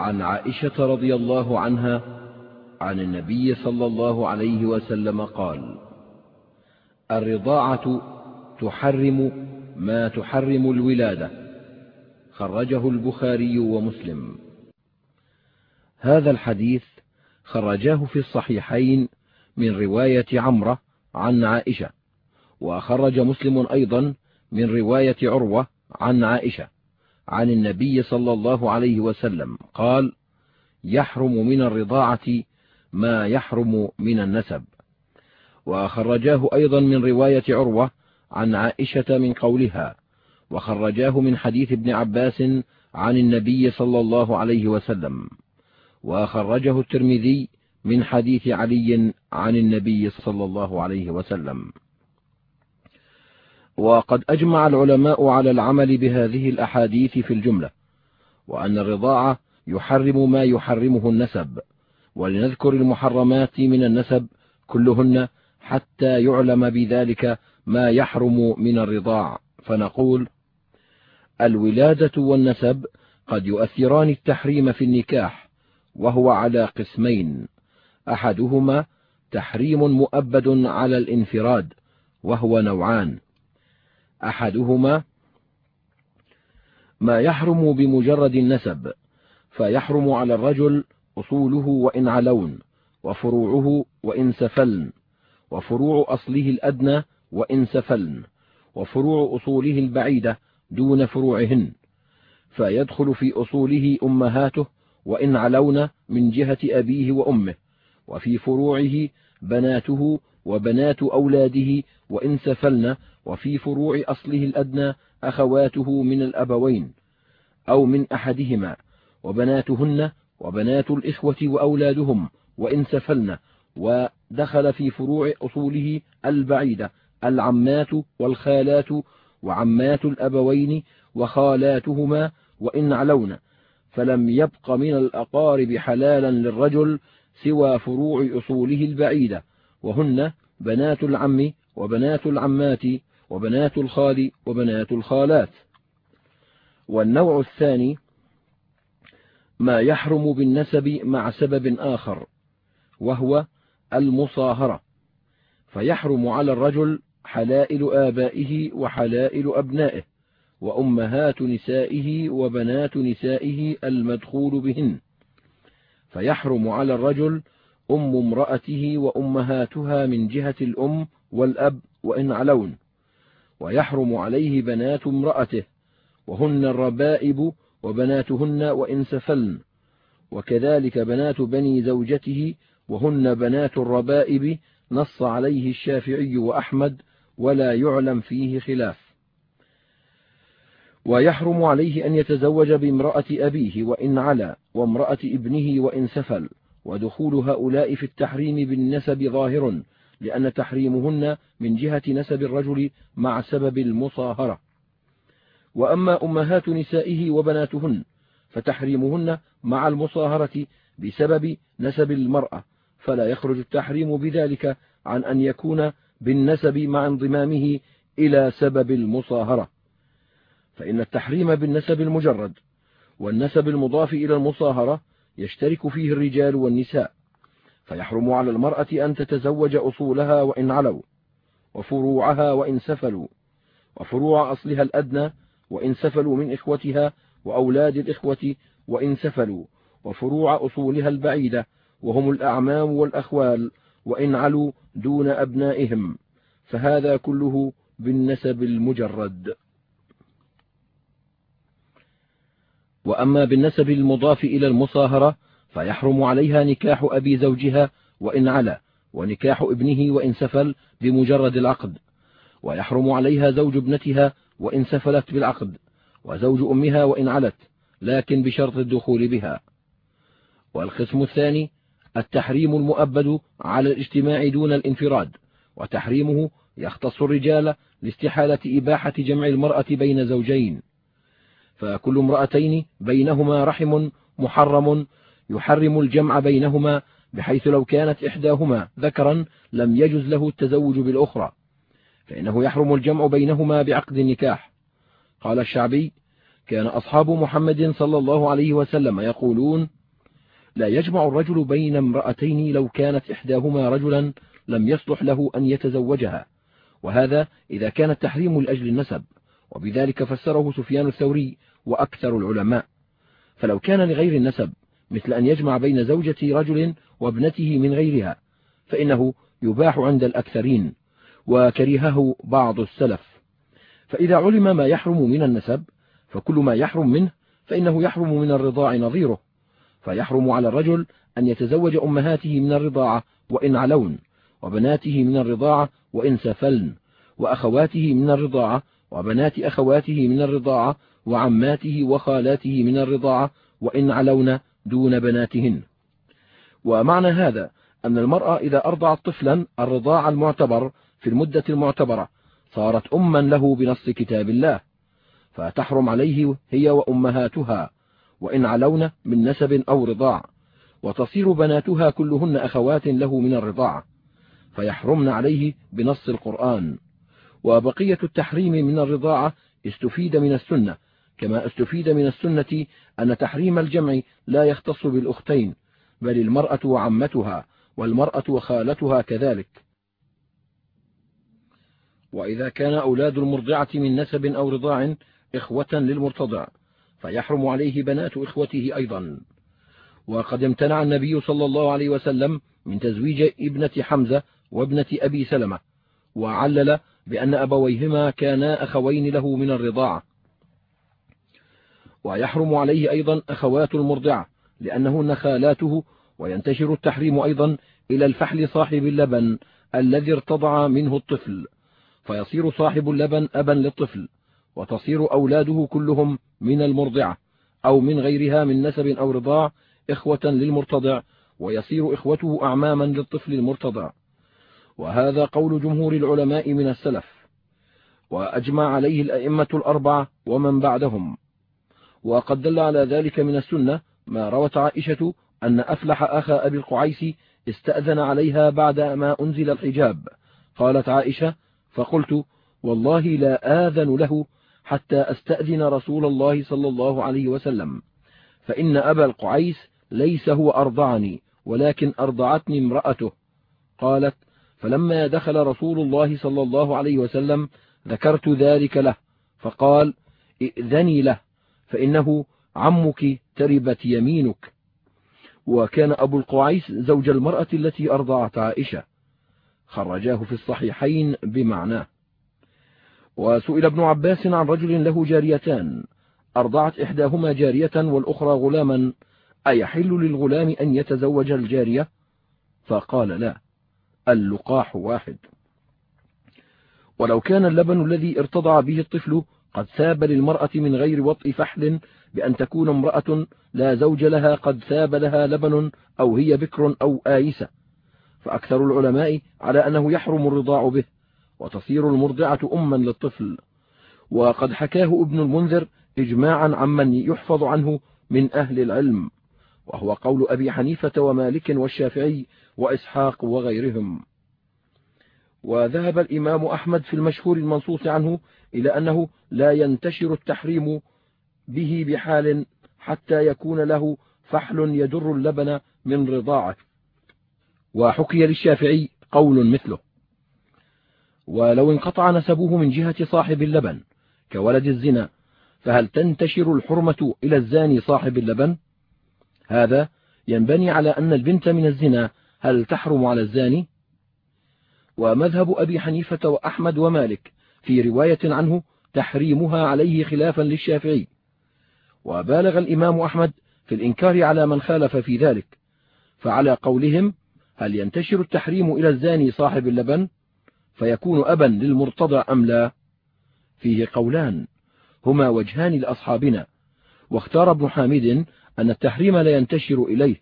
عن عائشة رضي الله عنها عن النبي صلى الله عليه وسلم قال الرضاعة تحرم ما تحرم الولادة. خرجه البخاري ومسلم. هذا الحديث خرجاه في الصحيحين من رواية عمرة عن عائشة وخرج مسلم أيضا من رواية عروة عن عائشة. عن النبي صلى الله عليه وسلم قال يحرم من الرضاعة ما يحرم من النسب. وخرجاه أيضا من رواية عروة عن عائشة من قولها وخرجاه من حديث ابن عباس عن النبي صلى الله عليه وسلم. وخرجه الترمذي من حديث علي عن النبي صلى الله عليه وسلم. وقد أجمع العلماء على العمل بهذه الأحاديث في الجملة وأن الرضاعة يحرم ما يحرمه النسب ولنذكر المحرمات من النسب كلهن حتى يعلم بذلك ما يحرم من الرضاع. فنقول الولادة والنسب قد يؤثران التحريم في النكاح وهو على قسمين أحدهما تحريم مؤبد على الانفراد وهو نوعان أحدهما ما يحرم بمجرد النسب فيحرم على الرجل أصوله وإن علون وفروعه وإن سفلن وفروع أصله الأدنى وإن سفلن وفروع أصوله البعيدة دون فروعهن فيدخل في أصوله أمهاته وإن علون من جهة أبيه وأمه وفي فروعه بناته وبنات أولاده وإن سفلن وفي فروع أصله الأدنى أخواته من الأبوين أو من أحدهما وبناتهن وبنات الإخوة وأولادهم وإن سفلن ودخل في فروع أصوله البعيدة العمات والخالات وعمات الأبوين وخالاتهما وإن علون فلم يبق من الأقارب حلالا للرجل سوى فروع أصوله البعيدة وهن بنات العم وبنات العمات وبنات الخال وبنات الخالات. والنوع الثاني ما يحرم بالنسب مع سبب آخر وهو المصاهرة. فيحرم على الرجل حلائل آبائه وحلائل أبنائه وأمهات نسائه وبنات نسائه المدخول بهن. فيحرم على الرجل أم امرأته وأمهاتها من جهة الأم والأب وإن علون ويحرم عليه بنات امرأته وهن الربائب وبناتهن وإن سفلن وكذلك بنات بني زوجته وهن بنات الربائب نص عليه الشافعي وأحمد ولا يعلم فيه خلاف. ويحرم عليه أن يتزوج بامرأة أبيه وإن علا وامرأة ابنه وإن سفل. ودخول هؤلاء في التحريم بالنسب ظاهر لأن تحريمهن من جهة نسب الرجل مع سبب المصاهرة. وأما أمهات نسائه وبناتهن فتحريمهن مع المصاهرة بسبب نسب المرأة فلا يخرج التحريم بذلك عن أن يكون بالنسب مع انضمامه إلى سبب المصاهرة. فإن التحريم بالنسب المجرد والنسب المضاف إلى المصاهرة يشترك فيه الرجال والنساء فيحرم على المرأة أن تتزوج أصولها وإن علوا وفروعها وإن سفلوا وفروع أصلها الأدنى وإن سفلوا من إخوتها وأولاد الإخوة وإن سفلوا وفروع أصولها البعيدة وهم الأعمام والأخوال وإن علوا دون أبنائهم فهذا كله بالنسب المجرد. وأما بالنسب المضاف إلى المصاهرة فيحرم عليها نكاح أبي زوجها وإن علا ونكاح ابنه وإن سفل بمجرد العقد ويحرم عليها زوج ابنتها وإن سفلت بالعقد وزوج أمها وإن علت لكن بشرط الدخول بها. والقسم الثاني التحريم المؤبد على الاجتماع دون الانفراد وتحريمه يختص الرجال لاستحالة إباحة جمع المرأة بين زوجين. فكل امرأتين بينهما رحم محرم يحرم الجمع بينهما بحيث لو كانت إحداهما ذكرا لم يجز له التزوج بالأخرى فإنه يحرم الجمع بينهما بعقد النكاح. قال الشعبي كان أصحاب محمد صلى الله عليه وسلم يقولون لا يجمع الرجل بين امرأتين لو كانت إحداهما رجلا لم يصلح له أن يتزوجها وهذا إذا كان التحريم لأجل النسب. وبذلك فسره سفيان الثوري وأكثر العلماء. فلو كان لغير النسب مثل أن يجمع بين زوجة رجل وابنته من غيرها فإنه يباح عند الأكثرين وكرهه بعض السلف. فإذا علم ما يحرم من النسب فكل ما يحرم منه فإنه يحرم من الرضاع نظيره. فيحرم على الرجل أن يتزوج أمهاته من الرضاعة وإن علون وبناته من الرضاعة وإن سفلن وأخواته من الرضاعة وبنات أخواته من الرضاعة وعماته وخالاته من الرضاعة وإن علون دون بناتهن. ومعنى هذا أن المرأة إذا أرضعت طفلا الرضاع المعتبر في المدة المعتبرة صارت أما له بنص كتاب الله فتحرم عليه هي وأمهاتها وإن علون من نسب أو رضاع وتصير بناتها كلهن أخوات له من الرضاعة فيحرمن عليه بنص القرآن. وبقية التحريم من الرضاعة استفيد من السنة كما استفيد من السنة أن تحريم الجمع لا يختص بالأختين بل المرأة وعمتها والمرأة وخالتها كذلك. وإذا كان أولاد المرضعة من نسب أو رضاع إخوة للمرتضع فيحرم عليه بنات إخوته أيضا. وقد امتنع النبي صلى الله عليه وسلم من تزويج ابنة حمزة وابنة أبي سلمة وعلل بأن أبويهما كانا أخوين له من الرضاعة. ويحرم عليه أيضا أخوات المرضعة لأنهن خالاته وينتشر التحريم أيضا إلى الفحل صاحب اللبن الذي ارتضع منه الطفل. فيصير صاحب اللبن أبا للطفل وتصير أولاده كلهم من المرضعة أو من غيرها من نسب أو رضاع إخوة للمرتضع ويصير إخوته أعماما للطفل المرتضع. وهذا قول جمهور العلماء من السلف. وأجمع عليه الأئمة الأربعة ومن بعدهم. وقد دل على ذلك من السنة ما روت عائشة أن أفلح أخا أبي القعيس استأذن عليها بعد ما أنزل الحجاب. قالت عائشة فقلت والله لا آذن له حتى أستأذن رسول الله صلى الله عليه وسلم. فإن أبا القعيس ليس هو أرضعني ولكن أرضعتني امرأته. قالت فلما دخل رسول الله صلى الله عليه وسلم ذكرت ذلك له فقال ائذني له فإنه عمك تربت يمينك. وكان أبو القعيس زوج المرأة التي أرضعت عائشة. خرجاه في الصحيحين بمعناه. وسئل ابن عباس عن رجل له جاريتان. أرضعت إحداهما جارية والأخرى غلاما. أيحل للغلام أن يتزوج الجارية؟ فقال لا. اللقاح واحد. ولو كان اللبن الذي ارتضع به الطفل قد ثاب للمرأة من غير وطء فحل بأن تكون امرأة لا زوج لها قد ثاب لها لبن أو هي بكر أو آيسة. فأكثر العلماء على أنه يحرم الرضاع به وتصير المرضعة أما للطفل. وقد حكاه ابن المنذر إجماعا عمن يحفظ عنه من أهل العلم. وهو قول أبي حنيفة ومالك والشافعي وإسحاق وغيرهم. وذهب الإمام أحمد في المشهور المنصوص عنه إلى أنه لا ينتشر التحريم به بحال حتى يكون له فحل يدر اللبن من رضاعة. وحكي للشافعي قول مثله ولو انقطع نسبه من جهة صاحب اللبن كولد الزنا فهل تنتشر الحرمة إلى الزاني صاحب اللبن؟ هذا ينبني على أن البنت من الزنا هل تحرم على الزاني؟ ومذهب أبي حنيفة وأحمد ومالك في رواية عنه تحريمها عليه خلافا للشافعي. وبالغ الإمام أحمد في الإنكار على من خالف في ذلك. فعلى قولهم هل ينتشر التحريم إلى الزاني صاحب اللبن؟ فيكون أبا للمرتضع أم لا؟ فيه قولان هما وجهان لأصحابنا. واختار ابن حامد أن التحريم لا ينتشر إليه.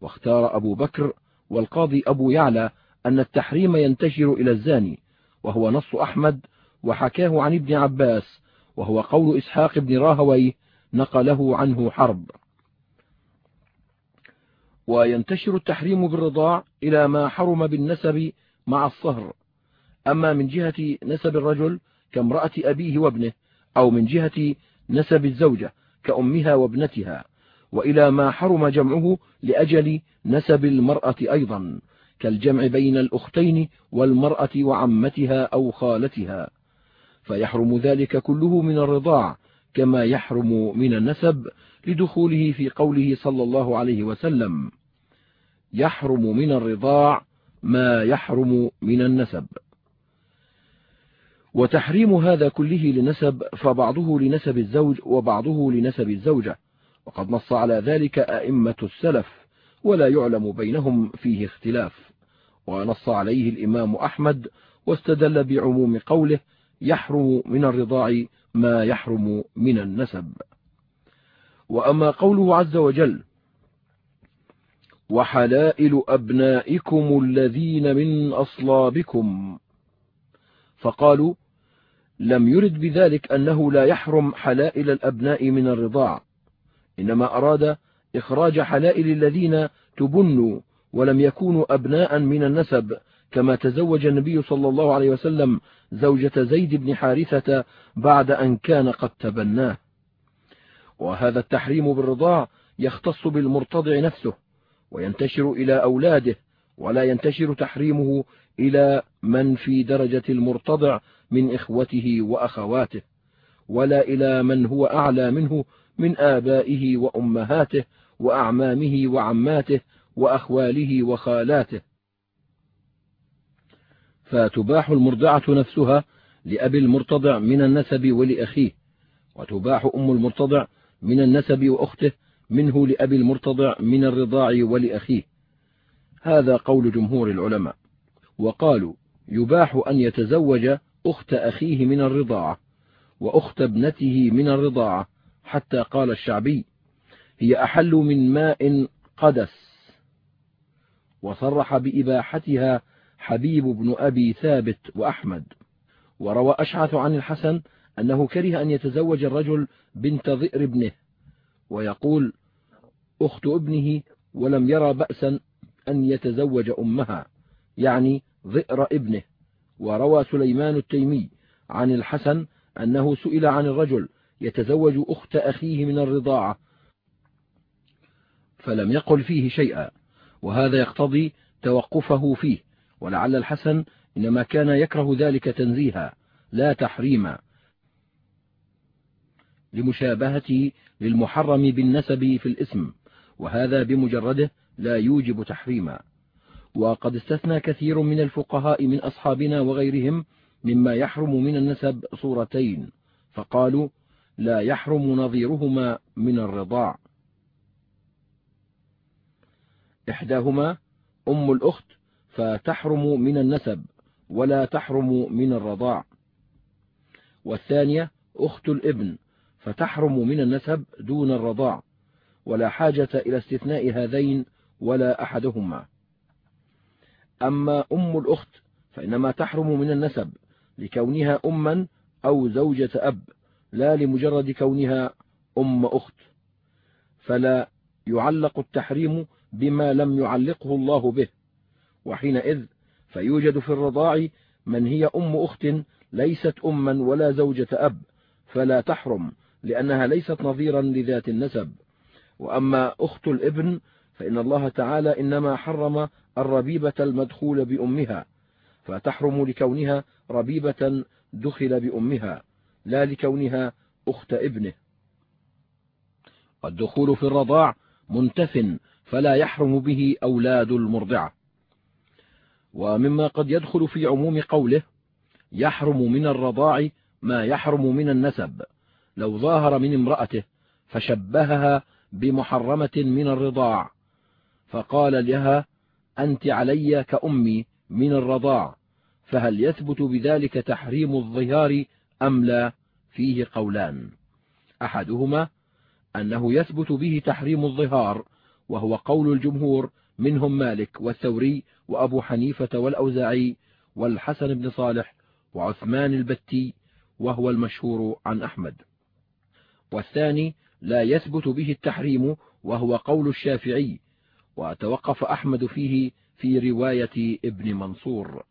واختار أبو بكر والقاضي أبو يعلى أن التحريم ينتشر إلى الزاني وهو نص أحمد وحكاه عن ابن عباس وهو قول إسحاق بن راهوي نقله عنه حرب. وينتشر التحريم بالرضاع إلى ما حرم بالنسب مع الصهر. أما من جهة نسب الرجل كامرأة أبيه وابنه أو من جهة نسب الزوجة كأمها وابنتها. وإلى ما حرم جمعه لأجل نسب المرأة أيضا كالجمع بين الأختين والمرأة وعمتها أو خالتها. فيحرم ذلك كله من الرضاع كما يحرم من النسب لدخوله في قوله صلى الله عليه وسلم. يحرم من الرضاع ما يحرم من النسب. وتحريم هذا كله لنسب فبعضه لنسب الزوج وبعضه لنسب الزوجة. وقد نص على ذلك أئمة السلف ولا يعلم بينهم فيه اختلاف. ونص عليه الإمام أحمد واستدل بعموم قوله يحرم من الرضاع ما يحرم من النسب. وأما قوله عز وجل وحلائل أبنائكم الذين من أصلابكم. فقالوا لم يرد بذلك أنه لا يحرم حلائل الأبناء من الرضاع. إنما أراد إخراج حلائل الذين تبنوا ولم يكونوا أبناء من النسب كما تزوج النبي صلى الله عليه وسلم زوجة زيد بن حارثة بعد أن كان قد تبناه. وهذا التحريم بالرضاع يختص بالمرتضع نفسه وينتشر إلى أولاده ولا ينتشر تحريمه إلى من في درجة المرتضع من إخوته وأخواته ولا إلى من هو أعلى منه من آبائه وأمهاته وأعمامه وعماته وأخواله وخالاته. فتباح المرضعة نفسها لأب المرتضع من النسب ولأخيه وتباح أم المرتضع من النسب وأخته منه لأب المرتضع من الرضاع ولأخيه. هذا قول جمهور العلماء. وقالوا يباح أن يتزوج أخت أخيه من الرضاعة وأخت ابنته من الرضاعة. حتى قال الشعبي هي أحل من ماء قدس. وصرح بإباحتها حبيب بن أبي ثابت وأحمد. وروى أشعث عن الحسن أنه كره أن يتزوج الرجل بنت ظئر ابنه. ويقول أخت ابنه ولم يرى بأسا أن يتزوج أمها يعني ظئر ابنه. وروى سليمان التيمي عن الحسن أنه سئل عن الرجل يتزوج أخت أخيه من الرضاعة. فلم يقل فيه شيئا وهذا يقتضي توقفه فيه ولعل الحسن إنما كان يكره ذلك تنزيها لا تحريما. لمشابهته للمحرم بالنسب في الاسم وهذا بمجرده لا يوجب تحريما. وقد استثنى كثير من الفقهاء من أصحابنا وغيرهم مما يحرم من النسب صورتين فقالوا لا يحرم نظيرهما من الرضاع. إحداهما أم الأخت فتحرم من النسب ولا تحرم من الرضاع. والثانية أخت الابن فتحرم من النسب دون الرضاع ولا حاجة إلى استثناء هذين ولا أحدهما. أما أم الأخت فإنما تحرم من النسب لكونها أما أو زوجة أب. لا لمجرد كونها أم أخت فلا يعلق التحريم بما لم يعلقه الله به. وحينئذ فيوجد في الرضاع من هي أم أخت ليست أما ولا زوجة أب فلا تحرم لأنها ليست نظيرا لذات النسب. وأما أخت الابن فإن الله تعالى إنما حرم الربيبة المدخول بأمها فتحرم لكونها ربيبة دخل بأمها. لا لكونها أخت ابنه. والدخول في الرضاع منتف فلا يحرم به أولاد المرضعة. ومما قد يدخل في عموم قوله يحرم من الرضاع ما يحرم من النسب. لو ظاهر من امرأته فشبهها بمحرمة من الرضاع. فقال لها أنت علي كأمي من الرضاع فهل يثبت بذلك تحريم الظهار أم لا؟ فيه قولان. أحدهما أنه يثبت به تحريم الظهار وهو قول الجمهور منهم مالك والثوري وأبو حنيفة والأوزاعي والحسن بن صالح وعثمان البتي وهو المشهور عن أحمد. والثاني لا يثبت به التحريم وهو قول الشافعي وتوقف أحمد فيه في رواية ابن منصور.